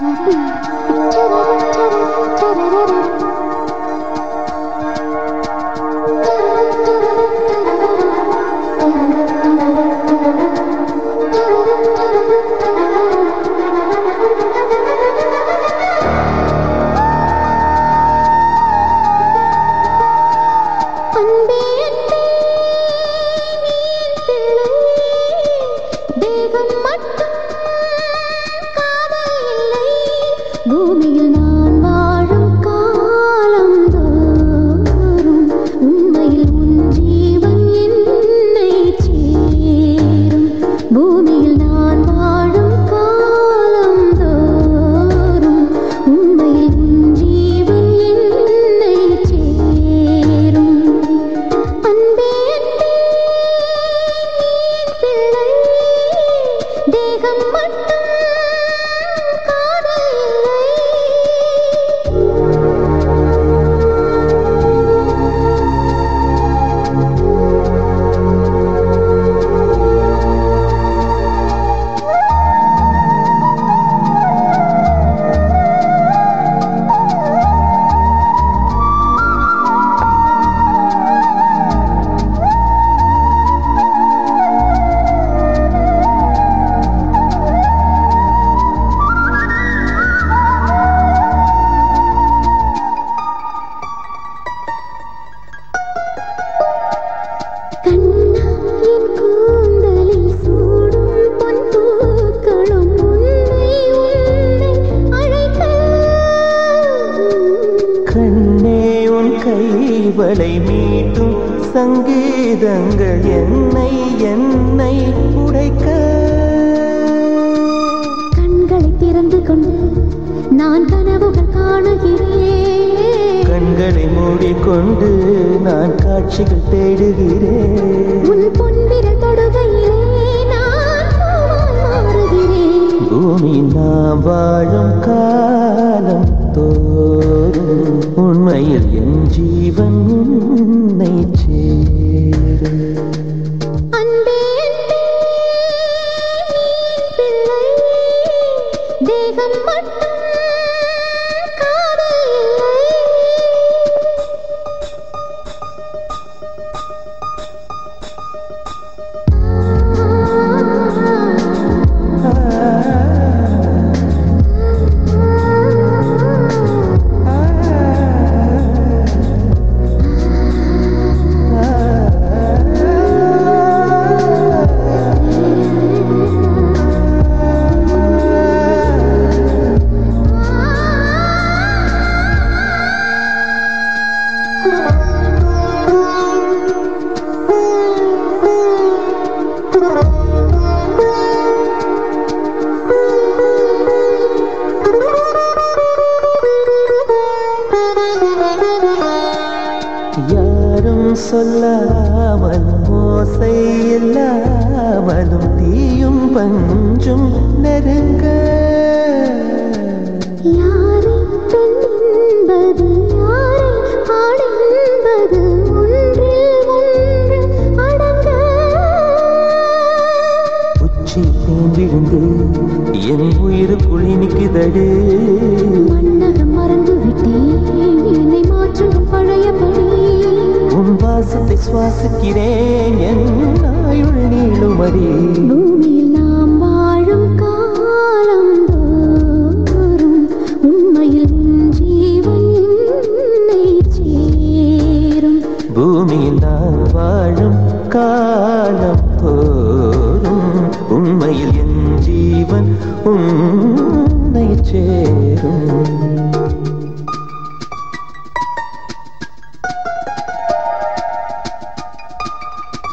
Mm-hmm. தேகம் கைவளை மீட்டும் சங்கீதங்கள் என்னை என்னை உடைக்க. கண்களை திறந்து கொண்டு நான் கனவுகள் காணுகிறேன். கண்களை மூடிக்கொண்டு நான் காட்சிகள் தேடுகிறேன். உன் பொன்விரல் தொடுகையிலே தேகம் மட்டும் யாரும் சொல்லாமல் மோசை இல்லாமலும் தீயும் பஞ்சும் நெருங்க. யாரை பெண் என்பது யாரை ஆண் என்பது ஒன்றில் ஒன்று அடங்க. உச்சி தேன் விழுந்து என் உயிருக்குள் இனிக்குதடு மன்னகம் மறந்து விட்டேன் என்னை மாற்றும் பழையபடி ശ്വാസത്തെ ശ്വാസിക്കിരേ എന്നായുള്ളീളുമടി ഭൂമിയിൽ നാം വാഴും കാലം തോറും ഉണ്മയിൽ ജീവൻ ചേരും. ഭൂമിയിൽ നാം വാഴും കാലം തോറും ഉണ്മയിൽ എൻ ജീവൻ ഉന്നയിച്ചേരും